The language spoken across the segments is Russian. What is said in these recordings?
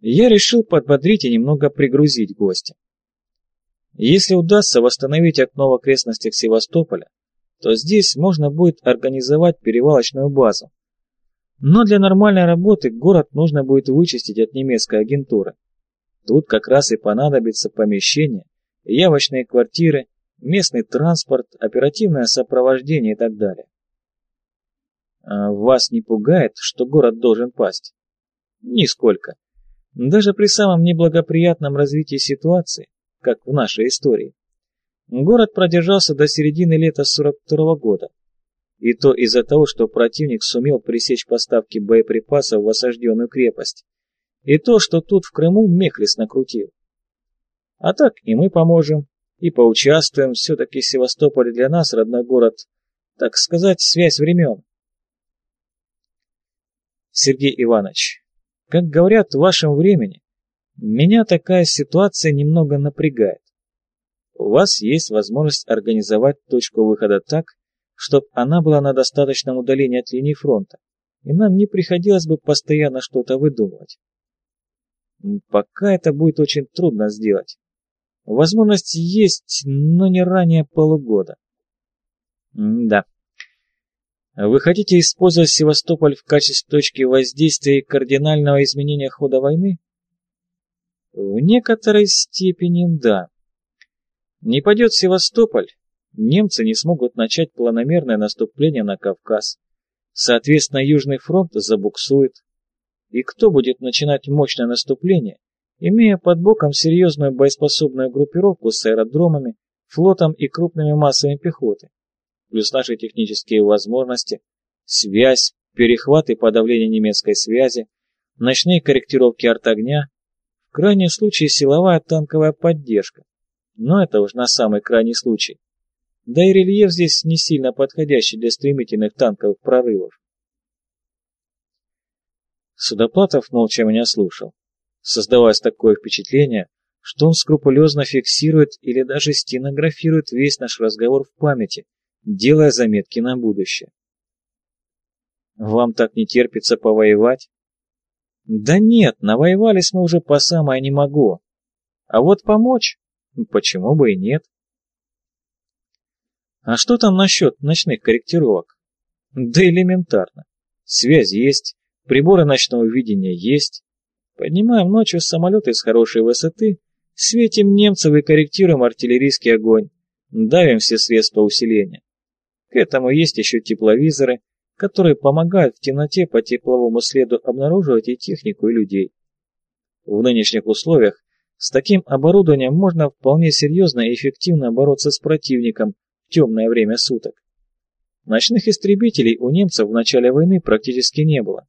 я решил подбодрить и немного пригрузить гостя. Если удастся восстановить окно в окрестностях Севастополя, то здесь можно будет организовать перевалочную базу. Но для нормальной работы город нужно будет вычистить от немецкой агентуры. Тут как раз и понадобится помещение, явочные квартиры, местный транспорт, оперативное сопровождение и так далее. А вас не пугает, что город должен пасть? Нисколько. Даже при самом неблагоприятном развитии ситуации, как в нашей истории. Город продержался до середины лета 42 -го года. И то из-за того, что противник сумел пресечь поставки боеприпасов в осажденную крепость. И то, что тут в Крыму Мехлис накрутил. А так и мы поможем, и поучаствуем, все-таки Севастополь для нас родной город, так сказать, связь времен. Сергей Иванович, как говорят в вашем времени, меня такая ситуация немного напрягает. У вас есть возможность организовать точку выхода так, чтобы она была на достаточном удалении от линии фронта, и нам не приходилось бы постоянно что-то выдумывать. Пока это будет очень трудно сделать. Возможность есть, но не ранее полугода. М да. Вы хотите использовать Севастополь в качестве точки воздействия и кардинального изменения хода войны? В некоторой степени да. Не падет Севастополь, немцы не смогут начать планомерное наступление на Кавказ. Соответственно, Южный фронт забуксует. И кто будет начинать мощное наступление, имея под боком серьезную боеспособную группировку с аэродромами, флотом и крупными массами пехоты? Плюс наши технические возможности, связь, перехват и подавление немецкой связи, ночные корректировки артогня, в крайнем случае силовая танковая поддержка. Но это уж на самый крайний случай. Да и рельеф здесь не сильно подходящий для стремительных танковых прорывов. Судоплатов молча меня слушал. Создавалось такое впечатление, что он скрупулезно фиксирует или даже стенографирует весь наш разговор в памяти, делая заметки на будущее. «Вам так не терпится повоевать?» «Да нет, навоевались мы уже по самое не могу. А вот помочь? Почему бы и нет?» «А что там насчет ночных корректировок?» «Да элементарно. Связь есть, приборы ночного видения есть. Поднимаем ночью самолеты с хорошей высоты, светим немцев и корректируем артиллерийский огонь, давим все средства усиления. К этому есть еще тепловизоры, которые помогают в темноте по тепловому следу обнаруживать и технику, и людей. В нынешних условиях с таким оборудованием можно вполне серьезно и эффективно бороться с противником в темное время суток. Ночных истребителей у немцев в начале войны практически не было,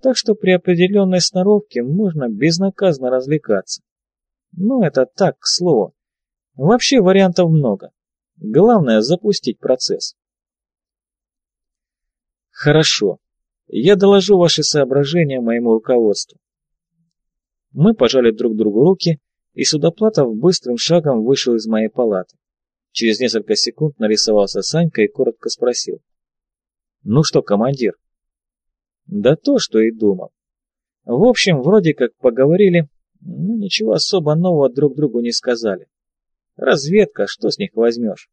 так что при определенной сноровке можно безнаказанно развлекаться. Ну, это так, к слову. Вообще вариантов много. Главное запустить процесс. Хорошо. Я доложу ваши соображения моему руководству. Мы пожали друг другу руки, и Судоплатов быстрым шагом вышел из моей палаты. Через несколько секунд нарисовался Санька и коротко спросил. «Ну что, командир?» «Да то, что и думал. В общем, вроде как поговорили, но ничего особо нового друг другу не сказали. Разведка, что с них возьмешь?»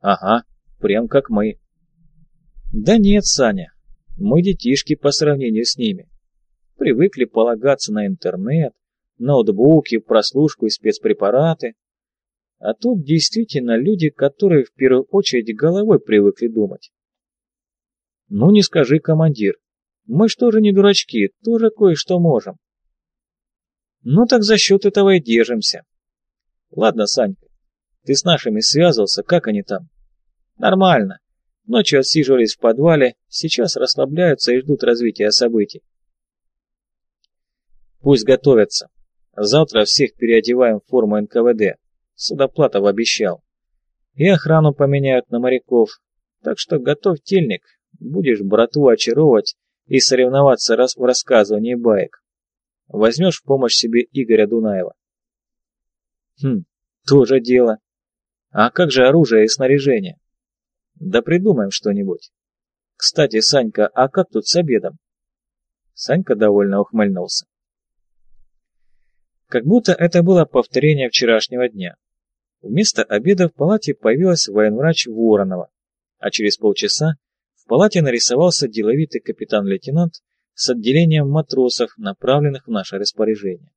«Ага, прям как мы». Да нет, Саня, мы детишки по сравнению с ними. Привыкли полагаться на интернет, ноутбуки, прослушку и спецпрепараты. А тут действительно люди, которые в первую очередь головой привыкли думать. Ну не скажи, командир, мы что же не дурачки, тоже кое-что можем. Ну так за счет этого и держимся. Ладно, Санька, ты с нашими связывался, как они там? Нормально. Ночью отсиживались в подвале, сейчас расслабляются и ждут развития событий. Пусть готовятся. Завтра всех переодеваем в форму НКВД. Судоплатов обещал. И охрану поменяют на моряков. Так что готовь тельник, будешь брату очаровывать и соревноваться в рассказывании баек. Возьмешь в помощь себе Игоря Дунаева. Хм, тоже дело. А как же оружие и снаряжение? Да придумаем что-нибудь. Кстати, Санька, а как тут с обедом? Санька довольно ухмыльнулся. Как будто это было повторение вчерашнего дня. Вместо обеда в палате появилась военврач Воронова, а через полчаса в палате нарисовался деловитый капитан-лейтенант с отделением матросов, направленных в наше распоряжение.